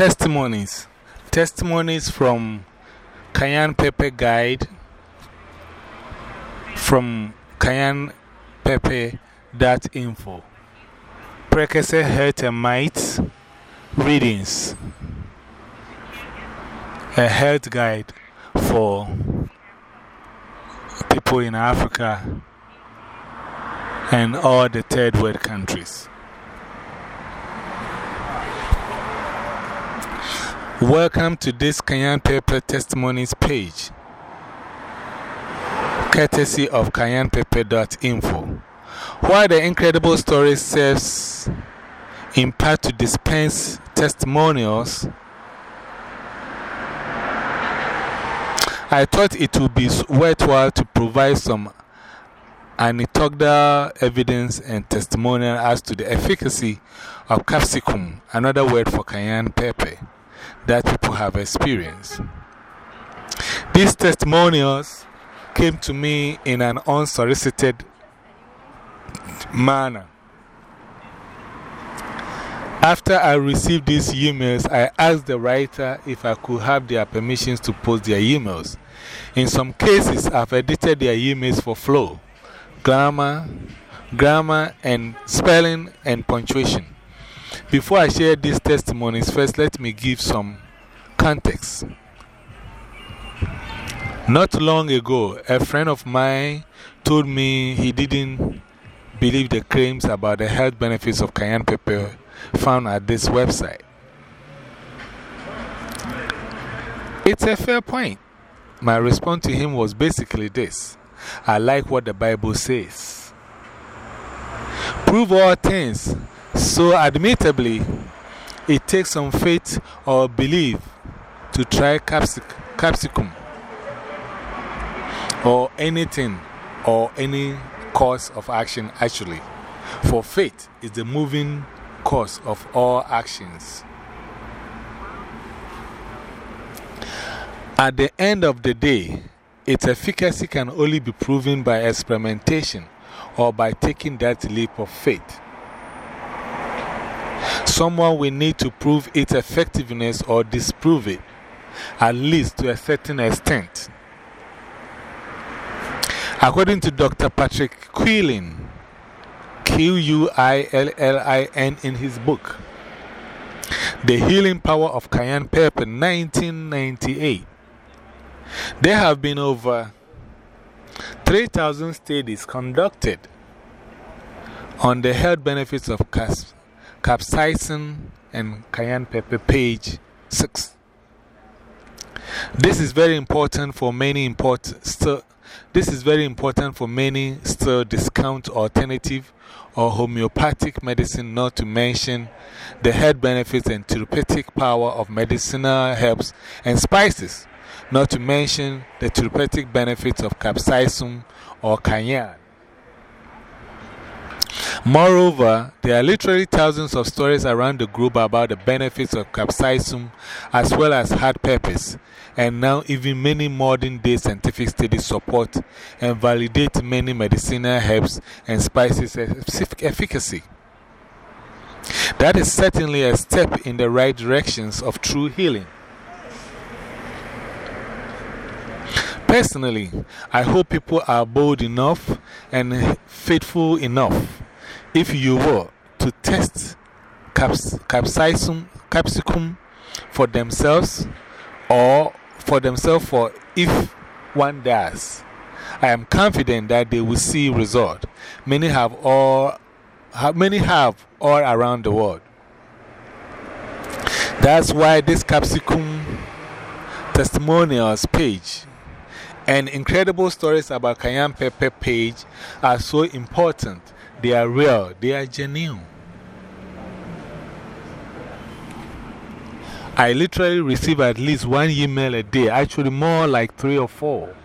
testimonies. Testimonies from Cayenne Pepper Guide from cayennepepe.info. Prekese Health and Might Readings. A health guide for people in Africa and all the third world countries. Welcome to this Cayenne Pepper Testimonies page, courtesy of cayennepepe.info. While the incredible story serves in part to dispense testimonials, I thought it would be worthwhile to provide some anecdotal evidence and testimonial as to the efficacy of capsicum, another word for cayenne pepper, that people have experienced. These testimonials came to me in an unsolicited manner. After I received these emails, I asked the writer if I could have their permissions to post their emails. In some cases, I've edited their emails for flow, grammar, grammar, and spelling and punctuation. Before I share these testimonies, first let me give some context. Not long ago, a friend of mine told me he didn't believe the claims about the health benefits of cayenne pepper found at this website. It's a fair point. My response to him was basically this I like what the Bible says. Prove all things. So, admittably, it takes some faith or belief to try capsic capsicum or anything or any course of action, actually. For faith is the moving cause of all actions. At the end of the day, its efficacy can only be proven by experimentation or by taking that leap of faith. Someone will need to prove its effectiveness or disprove it, at least to a certain extent. According to Dr. Patrick Quillin, Q U I L L I N, in his book, The Healing Power of Cayenne Pepper, 1998, there have been over 3,000 studies conducted on the health benefits of capsaicin and cayenne pepper, page 6. This is very important for many important still, this is very important for many still discount alternative or homeopathic medicine, not to mention the health benefits and therapeutic power of medicinal herbs and spices not to mention the therapeutic benefits of capsaicin or cayenne. Moreover, there are literally thousands of stories around the globe about the benefits of capsaicin as well as hard peppers, and now even many modern day scientific studies support and validate many medicinal herbs and spices' efficacy. That is certainly a step in the right directions of true healing. Personally, I hope people are bold enough and faithful enough, if you will, to test caps capsicum, capsicum for themselves or for themselves for if one does. I am confident that they will see result. Many have all, many have all around the world. That's why this capsicum testimonials page and incredible stories about Cayenne Pepper page are so important. They are real, they are genuine. I literally receive at least one email a day, actually, more like three or four,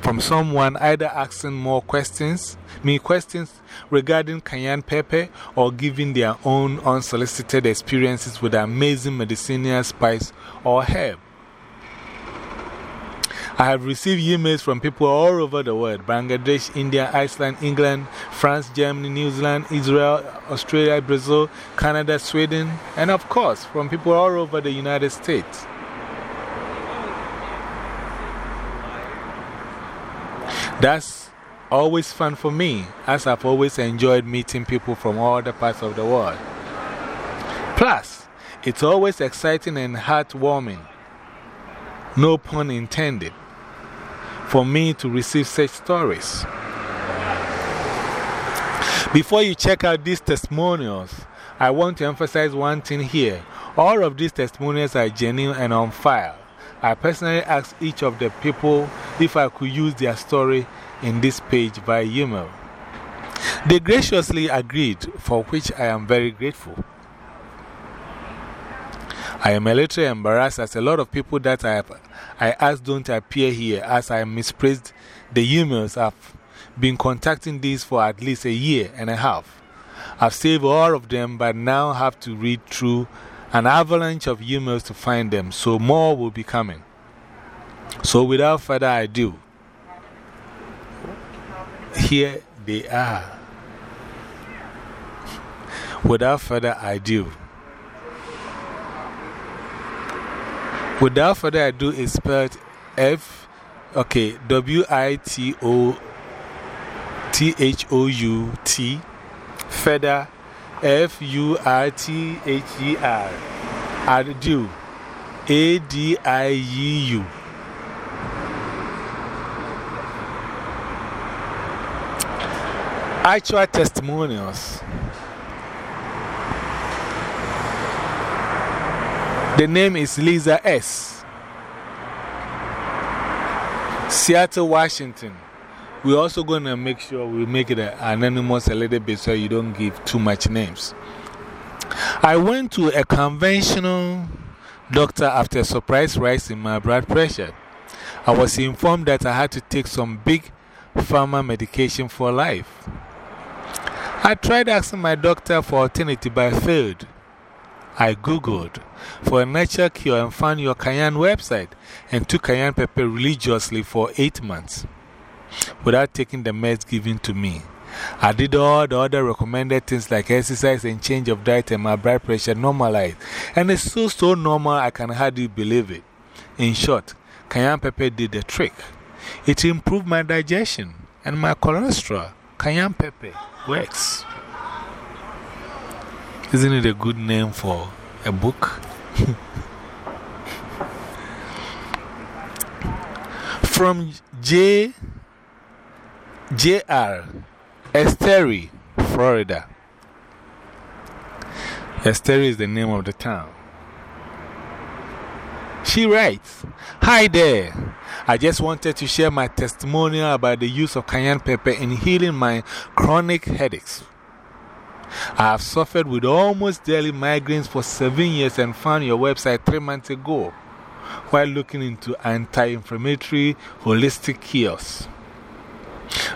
from someone either asking more questions, me questions regarding cayenne pepper, or giving their own unsolicited experiences with amazing medicinal spice or herb. I have received emails from people all over the world Bangladesh, India, Iceland, England, France, Germany, New Zealand, Israel, Australia, Brazil, Canada, Sweden, and of course, from people all over the United States. That's always fun for me, as I've always enjoyed meeting people from all the parts of the world. Plus, it's always exciting and heartwarming, no pun intended, for me to receive such stories. Before you check out these testimonials, I want to emphasize one thing here. All of these testimonials are genuine and on file. I personally asked each of the people if I could use their story in this page by email. They graciously agreed, for which I am very grateful. I am a little embarrassed as a lot of people that I, I asked don't appear here as I misplaced the emails. I've been contacting these for at least a year and a half. I've saved all of them, but now have to read through an avalanche of emails to find them, so more will be coming. So, without further ado, here they are. Without further ado, without further ado is spelled F, okay, W I T O T H O U T, further F U R T H E R. Adieu. A D I E U. Actual testimonials. The name is Lisa S. Seattle, Washington. We're also going to make sure we make it anonymous a little bit so you don't give too much names. I went to a conventional doctor after a surprise rise in my blood pressure. I was informed that I had to take some big pharma medication for life. I tried asking my doctor for alternative but I failed. I Googled for a natural cure and found your Cayenne website and took Cayenne pepper religiously for eight months without taking the meds given to me. I did all the other recommended things like exercise and change of diet, and my blood pressure normalized. And it's so, so normal, I can hardly believe it. In short, cayenne pepper did the trick. It improved my digestion and my cholesterol. Cayenne pepper works. Isn't it a good name for a book? From J. J.R. Esteri, Florida. Esteri is the name of the town. She writes, Hi there. I just wanted to share my testimonial about the use of cayenne pepper in healing my chronic headaches. I have suffered with almost daily migraines for seven years and found your website three months ago while looking into anti inflammatory holistic cures.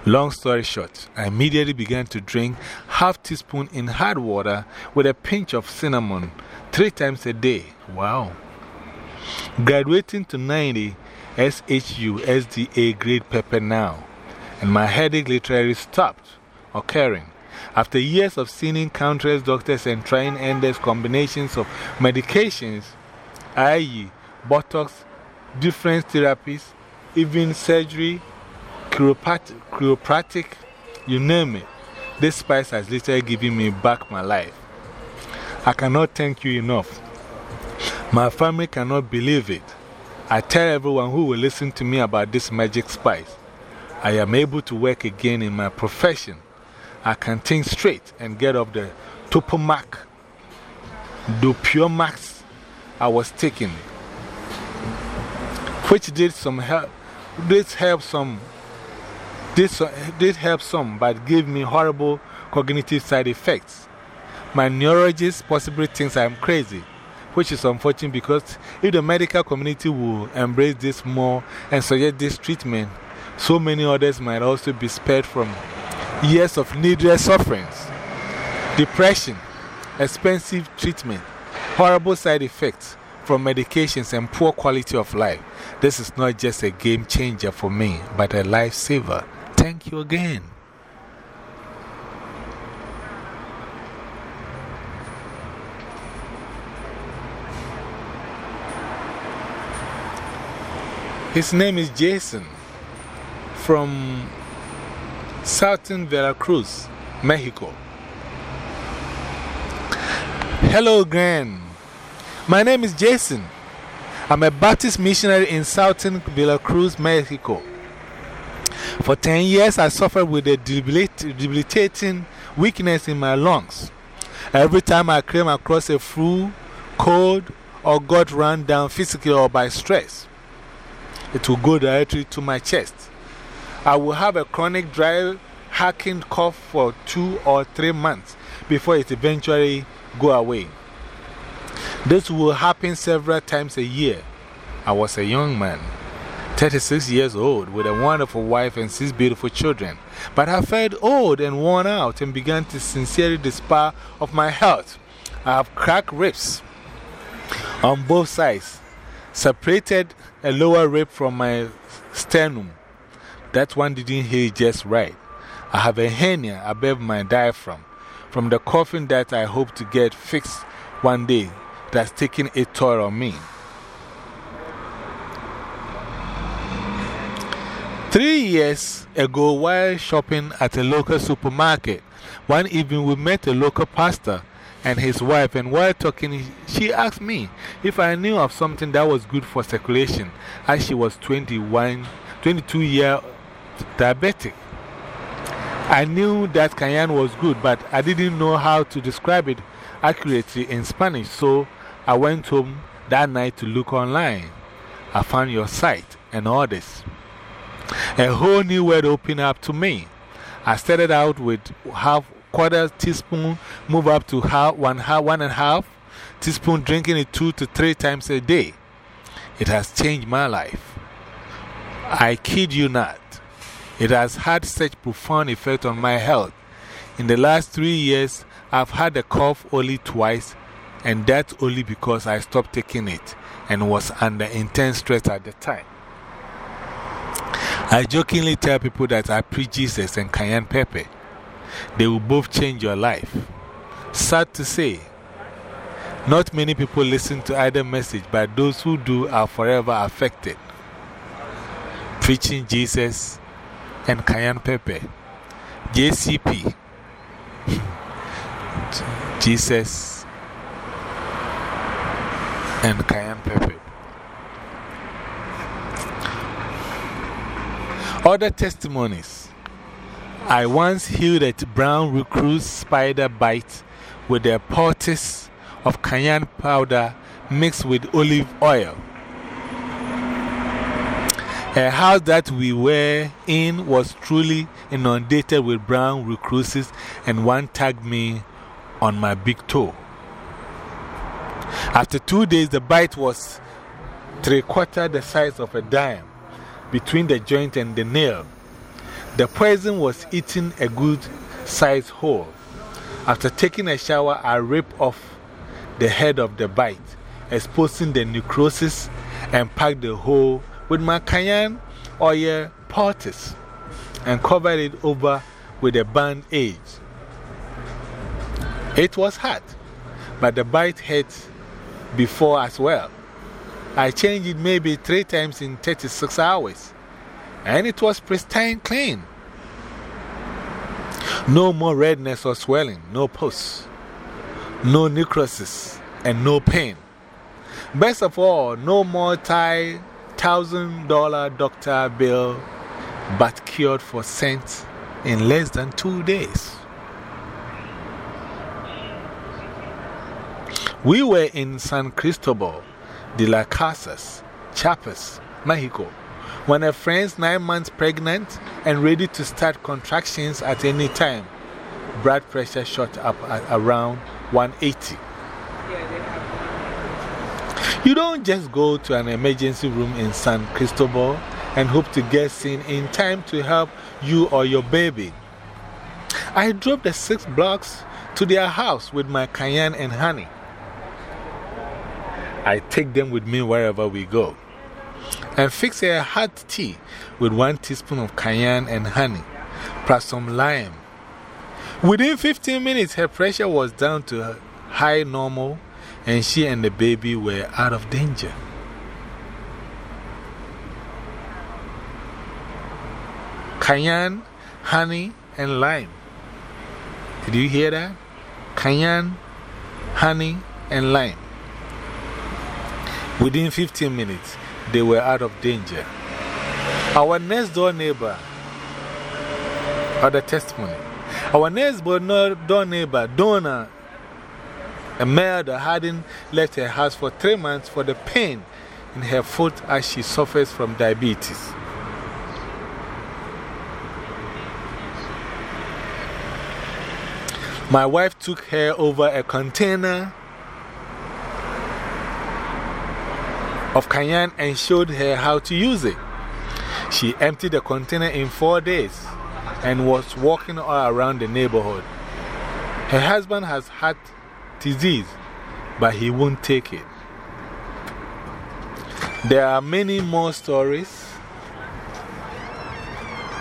Long story short, I immediately began to drink half teaspoon in hot water with a pinch of cinnamon three times a day. Wow. Graduating to 90 SHU SDA grade pepper now, and my headache literally stopped occurring. After years of seeing countless doctors and trying endless combinations of medications, i.e., Botox, different therapies, even surgery, chiropractic, chiropractic, you name it, this spice has literally given me back my life. I cannot thank you enough. My family cannot believe it. I tell everyone who will listen to me about this magic spice. I am able to work again in my profession. I can think straight and get off the Topomac, the Pure Max I was taking, which did some help. This helped some this, uh, did help some, but gave me horrible cognitive side effects. My neurologist possibly thinks I am crazy, which is unfortunate because if the medical community will embrace this more and suggest this treatment, so many others might also be spared from years of needless sufferings, depression, expensive treatment, horrible side effects, from medications and poor quality of life. This is not just a game changer for me, but a lifesaver. Thank you again. His name is Jason from Southern Veracruz, Mexico. Hello, Gran. My name is Jason. I'm a Baptist missionary in Southern Veracruz, Mexico. For 10 years, I suffered with a debilitating weakness in my lungs. Every time I came across a flu, cold, or got run down physically or by stress, it would go directly to my chest. I will have a chronic dry, hacking cough for two or three months before it eventually go away. This will happen several times a year. I was a young man, 36 years old, with a wonderful wife and six beautiful children. But I felt old and worn out and began to sincerely despair of my health. I have cracked ribs on both sides, separated a lower rib from my sternum. That one didn't heal just right. I have a hernia above my diaphragm from the coffin that I hope to get fixed one day that's taking a toll on me. Three years ago, while shopping at a local supermarket, one evening we met a local pastor and his wife, and while talking, she asked me if I knew of something that was good for circulation, as she was 21, 22 year diabetic. I knew that cayenne was good, but I didn't know how to describe it accurately in Spanish, so I went home that night to look online. I found your site and all this. A whole new world opened up to me. I started out with half quarter teaspoon, move up to half, one, half, one and a half teaspoon, drinking it two to three times a day. It has changed my life. I kid you not. It has had such profound effect on my health. In the last three years, I've had a cough only twice, and that's only because I stopped taking it and was under intense stress at the time. I jokingly tell people that I preach Jesus and cayenne pepper. They will both change your life. Sad to say, not many people listen to either message, but those who do are forever affected. Preaching Jesus and cayenne pepper. JCP. Jesus and cayenne pepper. Other testimonies. I once healed a brown recluse spider bite with a poultice of cayenne powder mixed with olive oil. Eh, a house that we were in was truly inundated with brown recluses, and one tagged me on my big toe. After two days, the bite was three quarter the size of a dime between the joint and the nail. The poison was eating a good sized hole. After taking a shower, I ripped off the head of the bite, exposing the necrosis, and packed the hole with my cayenne oil poultice and covered it over with a band aid. It was hot, but the bite hurt before as well. I changed it maybe three times in 36 hours, and it was pristine clean. No more redness or swelling, no pus, no necrosis, and no pain. Best of all, no more tie thousand dollar doctor bill, but cured for cents in less than two days. We were in San Cristobal de las Casas, Chiapas, Mexico, when a friend's nine months pregnant and ready to start contractions at any time. Blood pressure shot up at around 180. You don't just go to an emergency room in San Cristobal and hope to get seen in time to help you or your baby. I drove the six blocks to their house with my cayenne and honey. I take them with me wherever we go. And fix a hot tea with one teaspoon of cayenne and honey, plus some lime. Within 15 minutes, her pressure was down to high normal, and she and the baby were out of danger. Cayenne, honey, and lime. Did you hear that? Cayenne, honey, and lime. Within 15 minutes, they were out of danger. Our next door neighbor, other testimony. Our next door neighbor, Donna, a that hadn't left her house for three months for the pain in her foot as she suffers from diabetes. My wife took her over a container of cayenne and showed her how to use it. She emptied the container in four days and was walking all around the neighborhood. Her husband has heart disease, but he won't take it. There are many more stories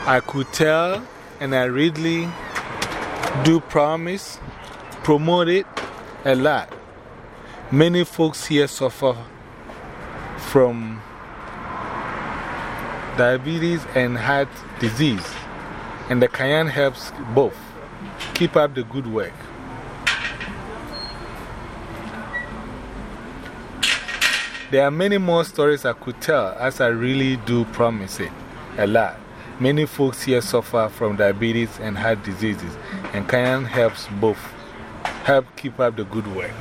I could tell, and I really do promise, promote it a lot. Many folks here suffer from diabetes and heart disease, and the cayenne helps both. Keep up the good work. There are many more stories I could tell, as I really do promise it a lot. Many folks here suffer from diabetes and heart diseases, and cayenne helps both. Help keep up the good work.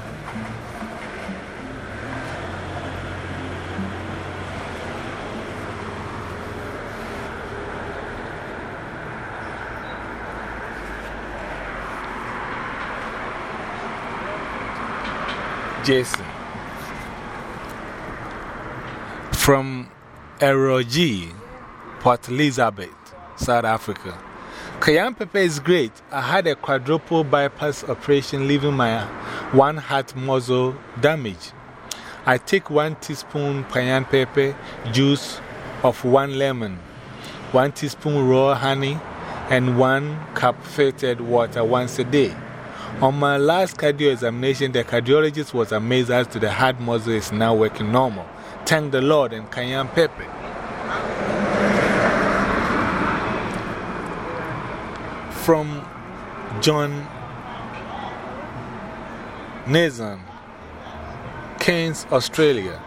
Jason. From Eroji, Port Elizabeth, South Africa. Cayenne pepper is great. I had a quadruple bypass operation, leaving my one heart muscle damaged. I take one teaspoon cayenne pepper juice of one lemon, one teaspoon raw honey, and one cup filtered water once a day. On my last cardio examination, the cardiologist was amazed as to the heart muscle is now working normal. Thank the Lord and cayenne pepper. From John Nathan, Cairns, Australia,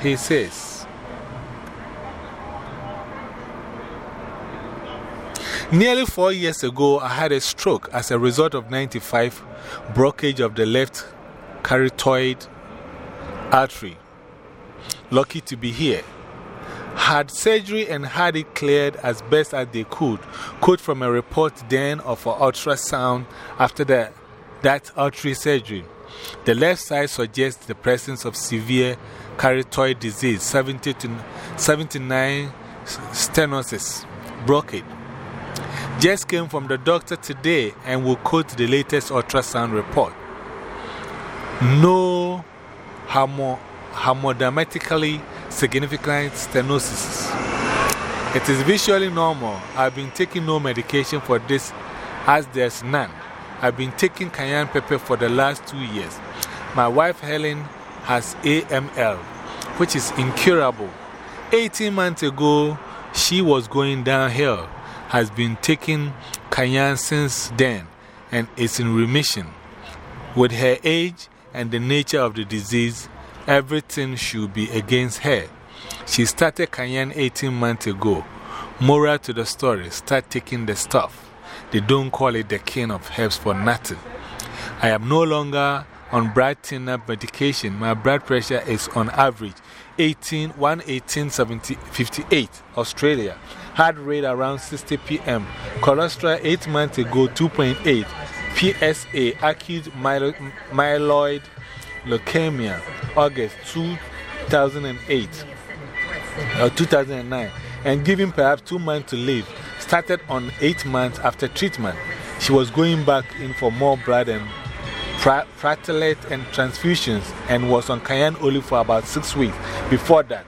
he says, Nearly four years ago, I had a stroke as a result of 95 blockage of the left carotid artery. Lucky to be here. Had surgery and had it cleared as best as they could. Quote from a report then of an ultrasound after the, that artery surgery. The left side suggests the presence of severe carotid disease, 70 to 79 stenosis, blockade. Just came from the doctor today and will quote the latest ultrasound report. No hemodynamically significant stenosis. It is visually normal. I've been taking no medication for this as there's none. I've been taking cayenne pepper for the last two years. My wife Helen has AML, which is incurable. 18 months ago, she was going downhill has been taking cayenne since then and is in remission. With her age and the nature of the disease, everything should be against her. She started cayenne 18 months ago. Moral to the story start taking the stuff. They don't call it the king of herbs for nothing. I am no longer on blood thinner medication. My blood pressure is on average 18, 118, 70, 58, Australia heart rate around 60 pm, cholesterol 8 months ago 2.8, PSA, acute myeloid leukemia, August 2008 or 2009, and given perhaps 2 months to live. Started on 8 months after treatment. She was going back in for more blood and platelet and transfusions and was on cayenne only for about six weeks before that.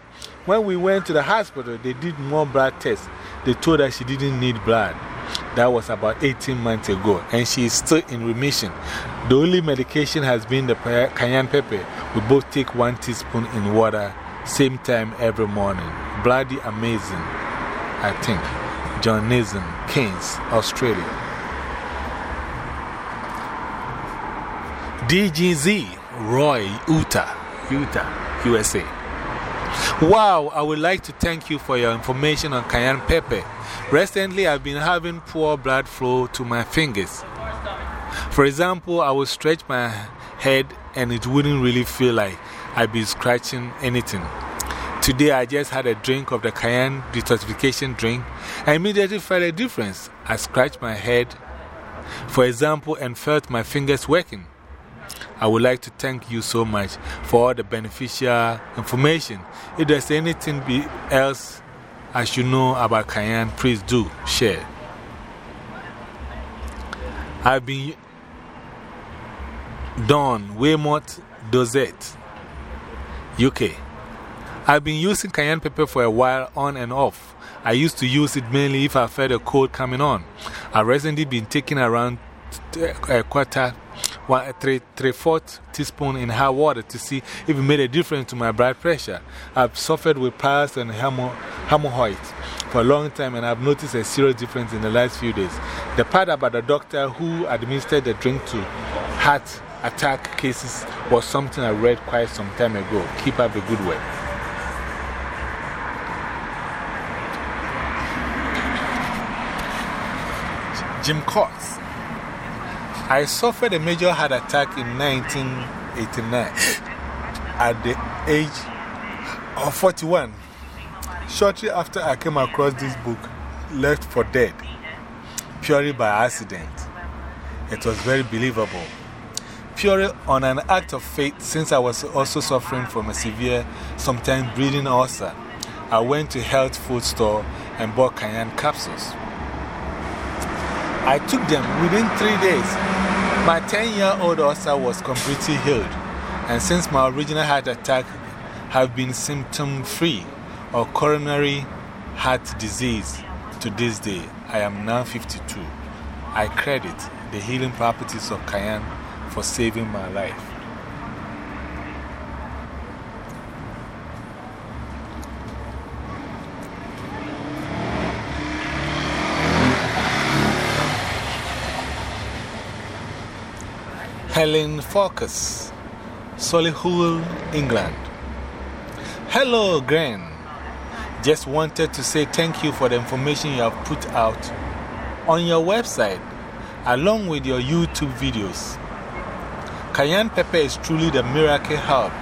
When we went to the hospital, they did more blood tests. They told her she didn't need blood. That was about 18 months ago, and she is still in remission. The only medication has been the cayenne pepper. We both take one teaspoon in water, same time every morning. Bloody amazing, I think. John Nason, Cairns, Australia. DGZ, Roy, Utah, Utah, USA. Wow, I would like to thank you for your information on cayenne pepper. Recently, I've been having poor blood flow to my fingers. For example, I would stretch my head and it wouldn't really feel like I'd be scratching anything. Today, I just had a drink of the cayenne detoxification drink. I immediately felt a difference. I scratched my head, for example, and felt my fingers working. I would like to thank you so much for all the beneficial information. If there's anything else I should know about Cayenne, please do share. I've been Don Waymont Dorset, UK. I've been using cayenne pepper for a while on and off. I used to use it mainly if I felt a cold coming on. I've recently been taking around a quarter one, three, three fourths teaspoon in hot water to see if it made a difference to my blood pressure. I've suffered with PAS and hemorrhoids for a long time and I've noticed a serious difference in the last few days. The part about the doctor who administered the drink to heart attack cases was something I read quite some time ago. Keep up the good work. Jim Cox. I suffered a major heart attack in 1989 at the age of 41. Shortly after I came across this book, Left for Dead, purely by accident. It was very believable. Purely on an act of faith, since I was also suffering from a severe, sometimes breathing ulcer, I went to health food store and bought cayenne capsules. I took them within three days. My 10 year old ulcer was completely healed, and since my original heart attack have been symptom free of coronary heart disease to this day, I am now 52. I credit the healing properties of cayenne for saving my life. Helen Focus, Solihull, England. Hello, Gran. Just wanted to say thank you for the information you have put out on your website along with your YouTube videos. Cayenne pepper is truly the miracle herb.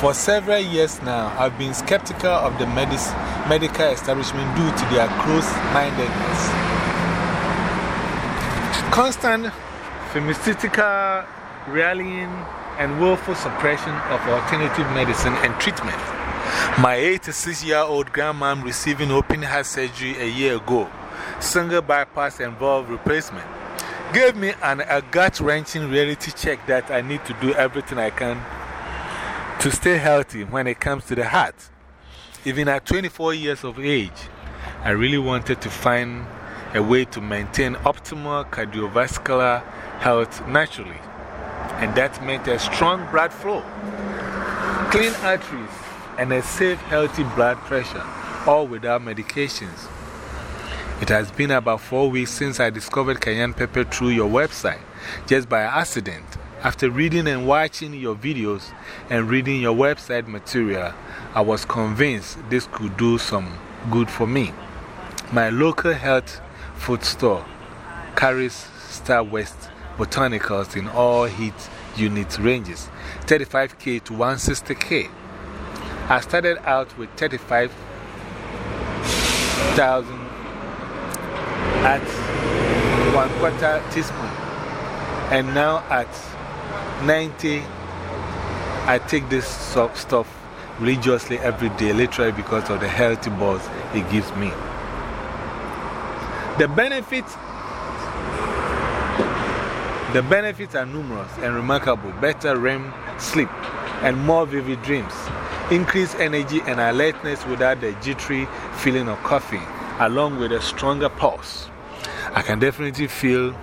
For several years now, I've been skeptical of the medical establishment due to their close mindedness. Constant pharmaceutical rallying, and willful suppression of alternative medicine and treatment. My 86 year old grandma receiving open heart surgery a year ago, single bypass and valve replacement, gave me an, a gut wrenching reality check that I need to do everything I can to stay healthy when it comes to the heart. Even at 24 years of age, I really wanted to find a way to maintain optimal cardiovascular health naturally. And that meant a strong blood flow, clean arteries, and a safe, healthy blood pressure, all without medications. It has been about four weeks since I discovered cayenne pepper through your website, just by accident. After reading and watching your videos and reading your website material, I was convinced this could do some good for me. My local health food store carries Star West botanicals in all heat unit ranges 35K to 160K. I started out with 35,000 at one quarter teaspoon, and now at 90, I take this stuff religiously every day, literally because of the healthy buzz it gives me. The benefits The benefits are numerous and remarkable better REM sleep and more vivid dreams, increased energy and alertness without the jittery feeling of coughing, along with a stronger pulse. I can definitely feel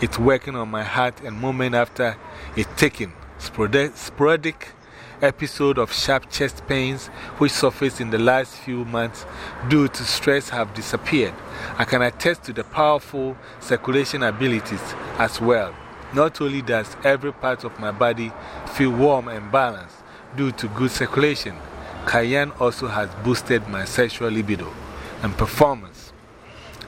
it working on my heart and moment after it taking sporadic episode of sharp chest pains which surfaced in the last few months due to stress have disappeared. I can attest to the powerful circulation abilities as well. Not only does every part of my body feel warm and balanced due to good circulation, Cayenne also has boosted my sexual libido and performance,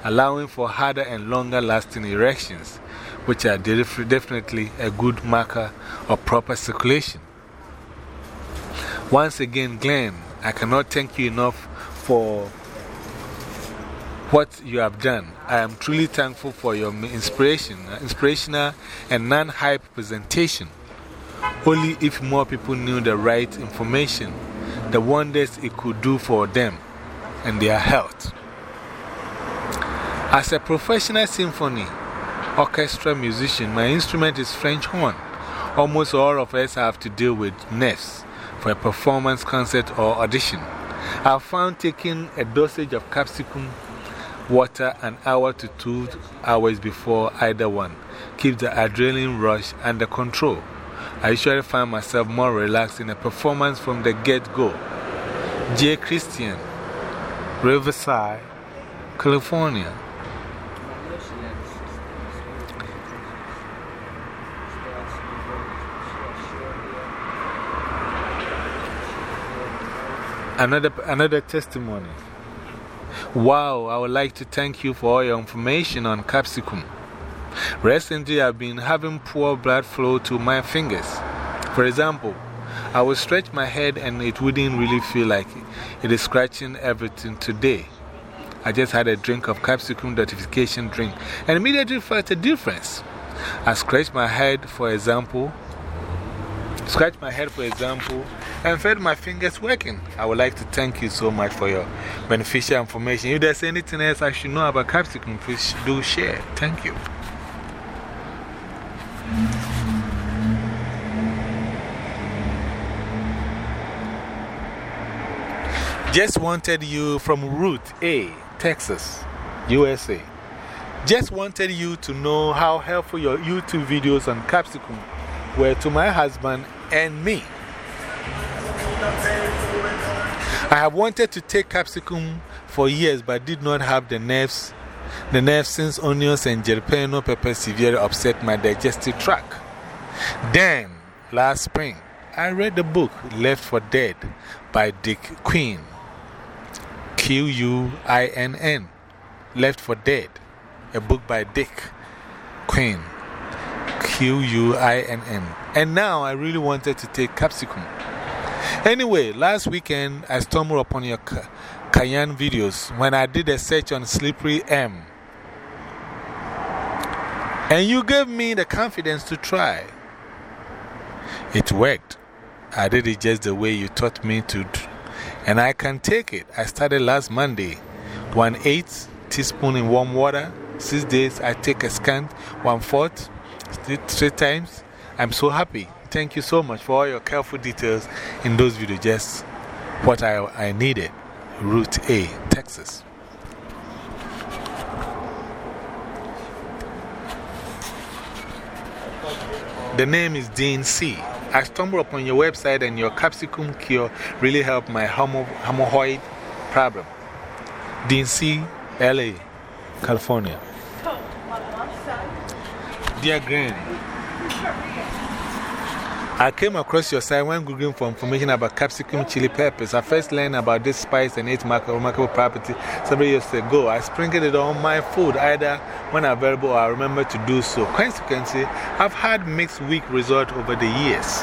allowing for harder and longer lasting erections, which are definitely a good marker of proper circulation. Once again, Glenn, I cannot thank you enough for what you have done. I am truly thankful for your inspiration, uh, inspirational and non hype presentation. Only if more people knew the right information, the wonders it could do for them and their health. As a professional symphony orchestra musician, my instrument is French horn. Almost all of us have to deal with nerves a performance, concert, or audition. I found taking a dosage of capsicum water an hour to two hours before either one keeps the adrenaline rush under control. I usually find myself more relaxed in a performance from the get go. J. Christian, Riverside, California. Another, another testimony. Wow, I would like to thank you for all your information on capsicum. Recently, I've been having poor blood flow to my fingers. For example, I would stretch my head and it wouldn't really feel like it, it is scratching everything today. I just had a drink of capsicum detoxification drink and immediately felt a difference. I scratched my head, for example, scratched my head, for example, and felt my fingers working. I would like to thank you so much for your beneficial information. If there's anything else I should know about capsicum, please do share. Thank you. Just wanted you from Route A, Texas, USA. Just wanted you to know how helpful your YouTube videos on capsicum were to my husband and me. I have wanted to take capsicum for years but did not have the nerves, the nerves since onions and jalapeno peppers severely upset my digestive tract. Then, last spring, I read the book Left for Dead by Dick Quinn. Q U I N N. Left for Dead. A book by Dick Quinn. Q U I N N. And now I really wanted to take capsicum. Anyway, last weekend I stumbled upon your Cayenne videos when I did a search on Slippery elm. And you gave me the confidence to try. It worked. I did it just the way you taught me to. And I can take it. I started last Monday. One eighth teaspoon in warm water. Six days I take a scant, one fourth, three times. I'm so happy. Thank you so much for all your careful details in those videos. Just what I, I needed. Route A, Texas. The name is Dean C. I stumbled upon your website and your capsicum cure really helped my hemorrhoid problem. Dean C, LA, California. Dear Granny, I came across your site when Googling for information about capsicum chili peppers. I first learned about this spice and its remarkable property several years ago. I sprinkled it on my food either when available or I remember to do so. Consequently, I've had mixed weak results over the years.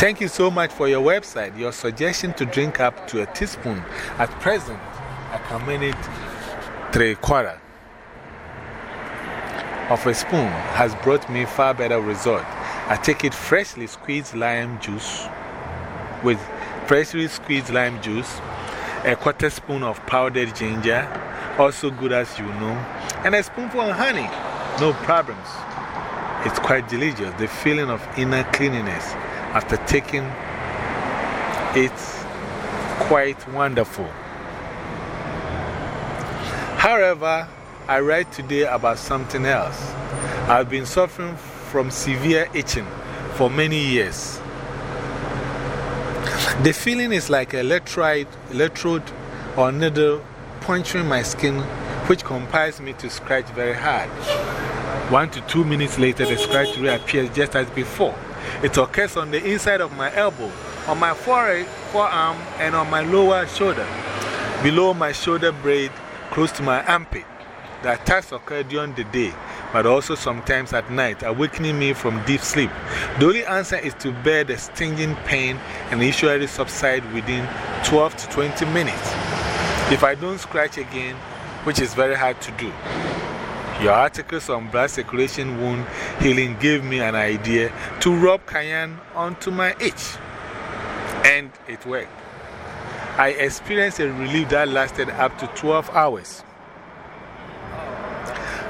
Thank you so much for your website. Your suggestion to drink up to a teaspoon. At present, I can manage three quarter of a spoon has brought me far better results. I take it freshly squeezed lime juice with freshly squeezed lime juice, a quarter spoon of powdered ginger, also good as you know, and a spoonful of honey. No problems. It's quite delicious. The feeling of inner cleanliness after taking it's quite wonderful. However, I write today about something else. I've been suffering from severe itching for many years. The feeling is like an electrode, electrode or needle puncturing my skin, which compels me to scratch very hard. One to two minutes later, the scratch reappears just as before. It occurs on the inside of my elbow, on my forehead, forearm, and on my lower shoulder, below my shoulder blade, close to my armpit. The attacks occur during the day, but also sometimes at night, awakening me from deep sleep. The only answer is to bear the stinging pain and usually subside within 12 to 20 minutes. If I don't scratch again, which is very hard to do. Your articles on blood circulation wound healing gave me an idea to rub cayenne onto my itch. And it worked. I experienced a relief that lasted up to 12 hours.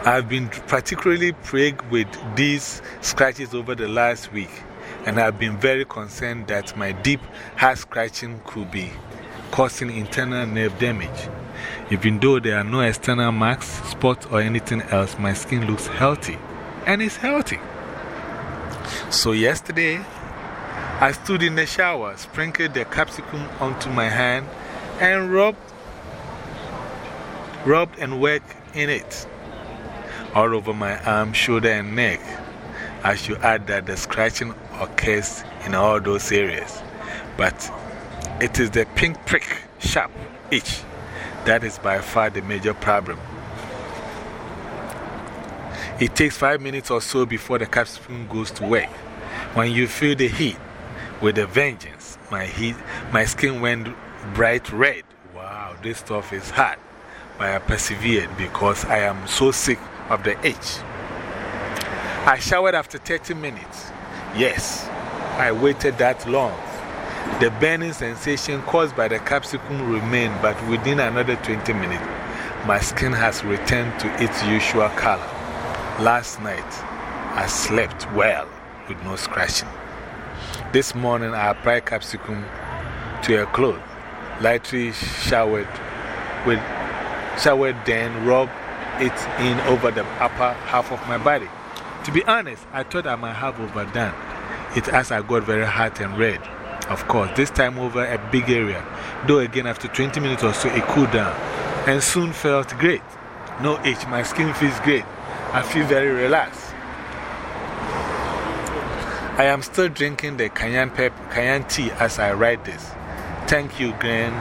I've been particularly plagued with these scratches over the last week, and I've been very concerned that my deep heart scratching could be causing internal nerve damage. Even though there are no external marks, spots, or anything else, my skin looks healthy and is healthy. So, yesterday, I stood in the shower, sprinkled the capsicum onto my hand, and rubbed, rubbed and worked in it all over my arm, shoulder, and neck. I should add that the scratching occurs in all those areas, but it is the pink prick, sharp itch that is by far the major problem. It takes five minutes or so before the capsicum goes to work. When you feel the heat with a vengeance, my, heat, my skin went bright red. Wow, this stuff is hot. But I persevered because I am so sick of the itch. I showered after 30 minutes. Yes, I waited that long. The burning sensation caused by the capsicum remained, but within another 20 minutes, my skin has returned to its usual color. Last night, I slept well with no scratching. This morning, I applied capsicum to a cloth, lightly showered with showered, then rubbed it in over the upper half of my body. To be honest, I thought I might have overdone it as I got very hot and red. Of course, this time over a big area, though again after 20 minutes or so it cooled down and soon felt great. No itch, my skin feels great. I feel very relaxed. I am still drinking the cayenne, pep, cayenne tea as I write this. Thank you, Gran.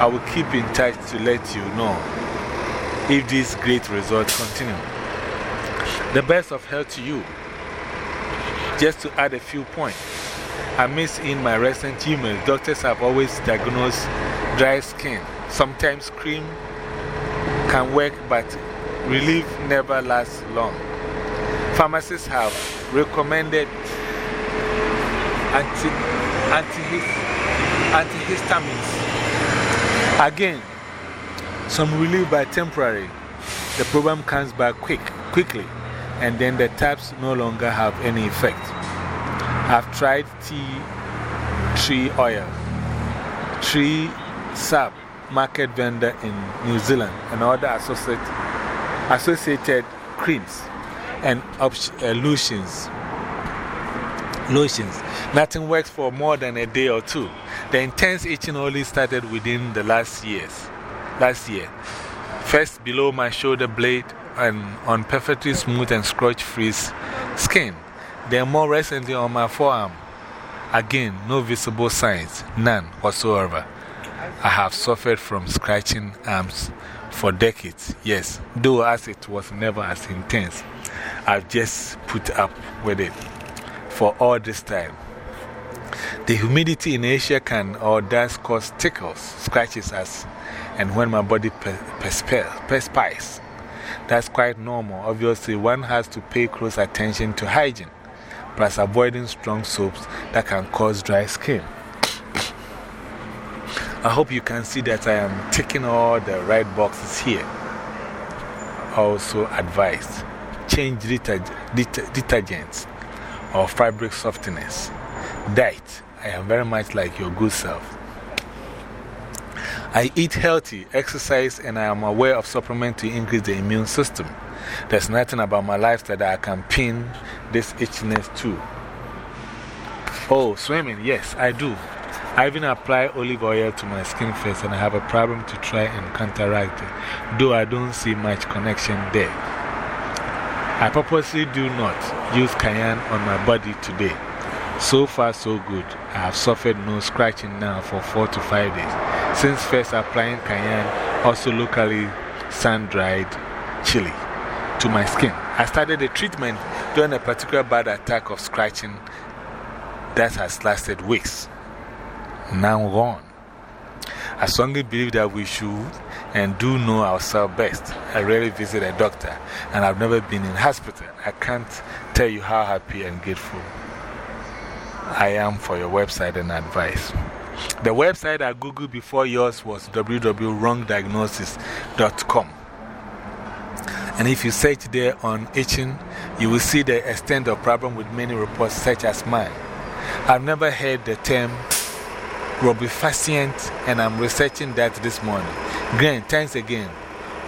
I will keep in touch to let you know if these great results continue. The best of health to you. Just to add a few points. I miss in my recent emails, doctors have always diagnosed dry skin. Sometimes cream can work, but relief never lasts long. Pharmacists have recommended anti, antihistamines. Again, some relief but temporary. The problem comes back quick, quickly, and then the tabs no longer have any effect. I've tried tea tree oil, tree sap, market vendor in New Zealand, and other associate, associated creams and uh, lotions. Lotions. Nothing works for more than a day or two. The intense itching only started within the last years. Last year. First below my shoulder blade and on perfectly smooth and scratch free skin. Then more recently on my forearm. Again, no visible signs, none whatsoever. I have suffered from scratching arms for decades, yes, though as it was never as intense. I've just put up with it for all this time. The humidity in Asia can or does cause tickles, scratches, as, and when my body perspires. That's quite normal. Obviously, one has to pay close attention to hygiene plus avoiding strong soaps that can cause dry skin. I hope you can see that I am ticking all the right boxes here. Also, advised change detergent, det detergents or fabric softeners. Diet I am very much like your good self. I eat healthy, exercise, and I am aware of supplements to increase the immune system. There's nothing about my lifestyle that I can pin this itchiness to. Oh, swimming, yes, I do. I even apply olive oil to my skin first and I have a problem to try and counteract it, though I don't see much connection there. I purposely do not use cayenne on my body today. So far, so good. I have suffered no scratching now for four to five days. Since first applying cayenne, also locally sun dried chili to my skin. I started the treatment during a particular bad attack of scratching that has lasted weeks. Now gone. I strongly believe that we should and do know ourselves best. I rarely visit a doctor and I've never been in hospital. I can't tell you how happy and grateful I am for your website and advice. The website I Googled before yours was www.wrongdiagnosis.com. And if you search there on itching, you will see the extent of problem with many reports, such as mine. I've never heard the term rubefacient, and I'm researching that this morning. Grant, thanks again.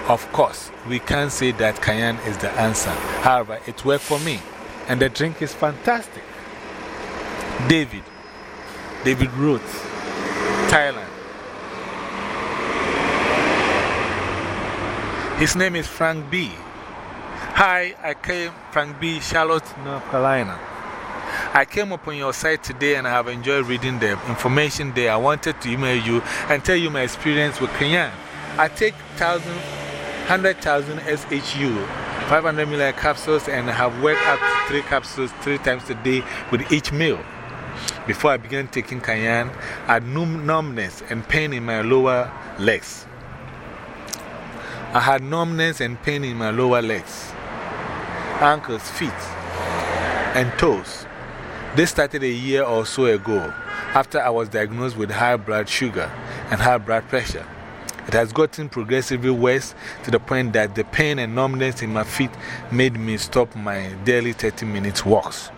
Of course, we can't say that cayenne is the answer. However, it worked for me, and the drink is fantastic. David. David Ruth, Thailand. His name is Frank B. Hi, I came Frank B. Charlotte, North Carolina. I came upon your site today and I have enjoyed reading the information there. I wanted to email you and tell you my experience with cayenne. I take 100,000 SHU, 500 million capsules, and have worked up three capsules three times a day with each meal. Before I began taking cayenne, I had numbness and pain in my lower legs. I had numbness and pain in my lower legs, ankles, feet, and toes. This started a year or so ago after I was diagnosed with high blood sugar and high blood pressure. It has gotten progressively worse to the point that the pain and numbness in my feet made me stop my daily 30 minute walks.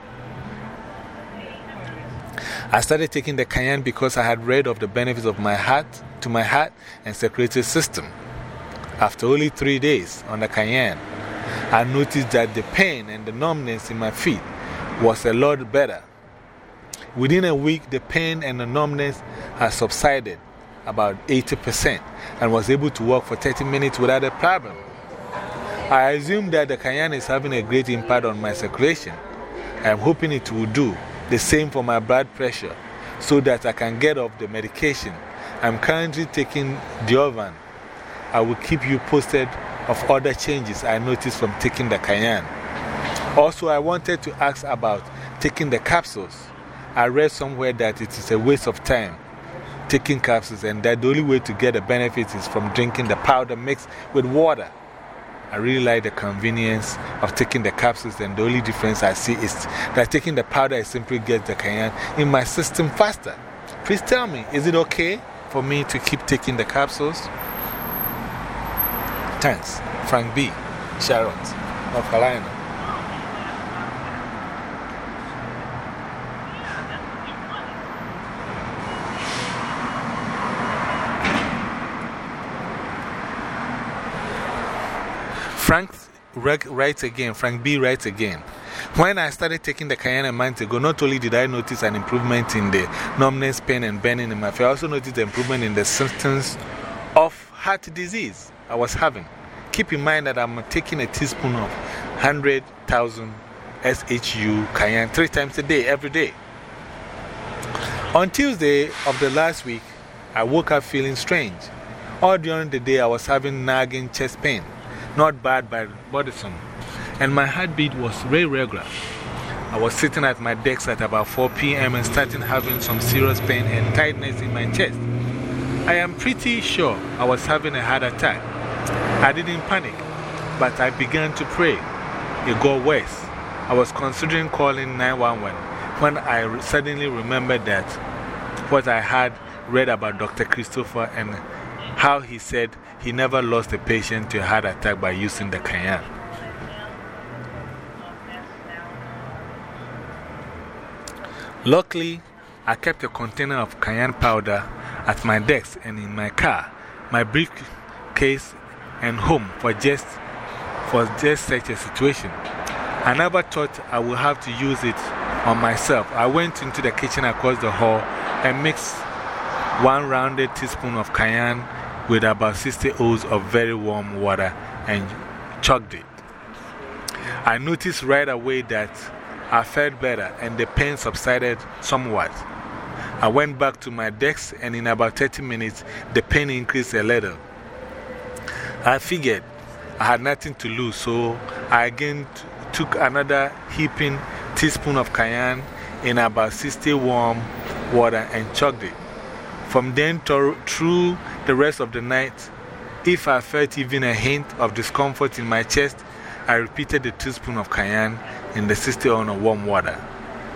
I started taking the cayenne because I had read of the benefits of my heart to my heart and circulatory system. After only three days on the cayenne, I noticed that the pain and the numbness in my feet was a lot better. Within a week, the pain and the numbness had subsided about 80% and was able to walk for 30 minutes without a problem. I assume that the cayenne is having a great impact on my circulation. I am hoping it will do the same for my blood pressure so that I can get off the medication. I'm currently taking Diovan. I will keep you posted of other changes I noticed from taking the cayenne. Also, I wanted to ask about taking the capsules. I read somewhere that it is a waste of time taking capsules and that the only way to get the benefits is from drinking the powder mixed with water. I really like the convenience of taking the capsules, and the only difference I see is that taking the powder, I simply get the cayenne in my system faster. Please tell me, is it okay for me to keep taking the capsules? Thanks, Frank B. Charlotte, North Carolina. Frank writes again, Frank B writes again. When I started taking the cayenne a month ago, not only did I notice an improvement in the numbness, pain, and burning in my face, I also noticed the improvement in the symptoms of heart disease I was having. Keep in mind that I'm taking a teaspoon of 100,000 SHU cayenne three times a day, every day. On Tuesday of the last week, I woke up feeling strange. All during the day, I was having nagging chest pain not bad but bothersome. And my heartbeat was very regular. I was sitting at my desk at about 4 p.m. and starting having some serious pain and tightness in my chest. I am pretty sure I was having a heart attack. I didn't panic, but I began to pray. It got worse. I was considering calling 911 when I suddenly remembered that what I had read about Dr. Christopher and how he said he never lost a patient to a heart attack by using the cayenne. Luckily, I kept a container of cayenne powder at my desk and in my car, my briefcase, and home for just, for just such a situation. I never thought I would have to use it on myself. I went into the kitchen across the hall and mixed one rounded teaspoon of cayenne with about 60 oz of very warm water and chugged it. I noticed right away that I felt better and the pain subsided somewhat. I went back to my desk and in about 30 minutes the pain increased a little. I figured I had nothing to lose, so I again took another heaping teaspoon of cayenne in about 60 warm water and chugged it. From then through the rest of the night, if I felt even a hint of discomfort in my chest, I repeated the teaspoon of cayenne in the 60 ounce of warm water.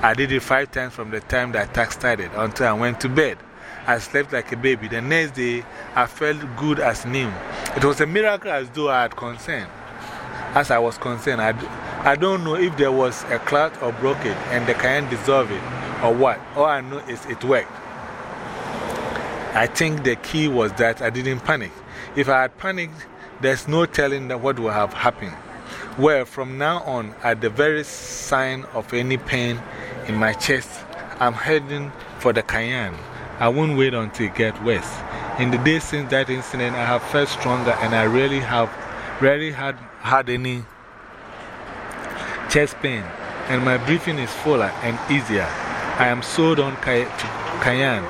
I did it five times from the time the attack started until I went to bed. I slept like a baby. The next day, I felt good as new. It was a miracle as though I had concern. As I was concerned, I, I don't know if there was a clot or broke it and the cayenne dissolved it or what. All I know is it worked. I think the key was that I didn't panic. If I had panicked, there's no telling what would have happened. Well, from now on, at the very sign of any pain in my chest, I'm heading for the cayenne. I won't wait until it gets worse. In the days since that incident, I have felt stronger and I really have rarely had, had any chest pain, and my breathing is fuller and easier. I am sold on cayenne.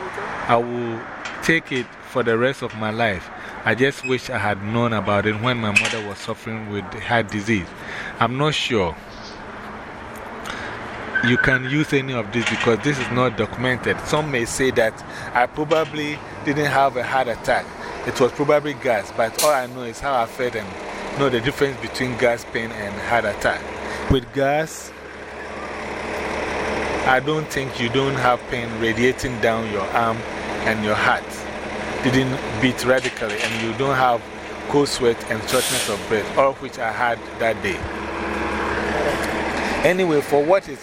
I will take it for the rest of my life. I just wish I had known about it when my mother was suffering with heart disease. I'm not sure you can use any of this because this is not documented. Some may say that I probably didn't have a heart attack. It was probably gas, but all I know is how I felt and know the difference between gas pain and heart attack. With gas, I don't think you don't have pain radiating down your arm and your heart didn't beat radically, and you don't have cold sweat and shortness of breath, all of which I had that day. Anyway, for what, is,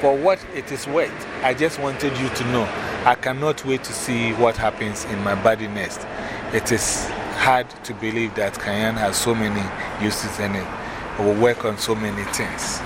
for what it is worth, I just wanted you to know I cannot wait to see what happens in my body next. It is hard to believe that Cayenne has so many uses and it will work on so many things.